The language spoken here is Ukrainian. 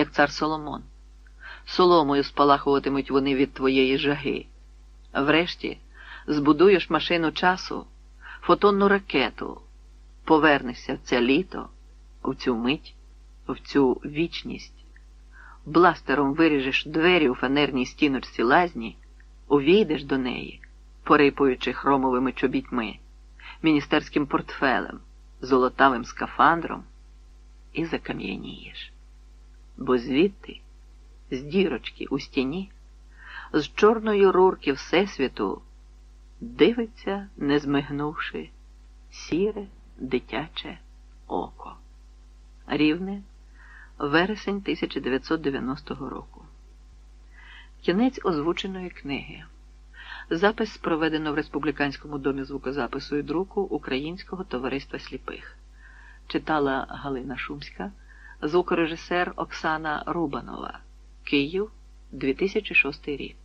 як цар Соломон. Соломою спалахуватимуть вони від твоєї жаги. Врешті збудуєш машину часу, фотонну ракету, повернешся в це літо, в цю мить, в цю вічність, бластером виріжеш двері у фанерній стіночці лазні, увійдеш до неї, порипуючи хромовими чобітьми, міністерським портфелем, золотавим скафандром, і закам'янієш. Бо звідти, з дірочки у стіні, з чорної рурки Всесвіту, дивиться, не змигнувши, сіре дитяче око. Рівне, вересень 1990 року. Кінець озвученої книги. Запис проведено в Республіканському домі звукозапису і друку Українського товариства сліпих. Читала Галина Шумська, звукорежисер Оксана Рубанова. Київ, 2006 рік.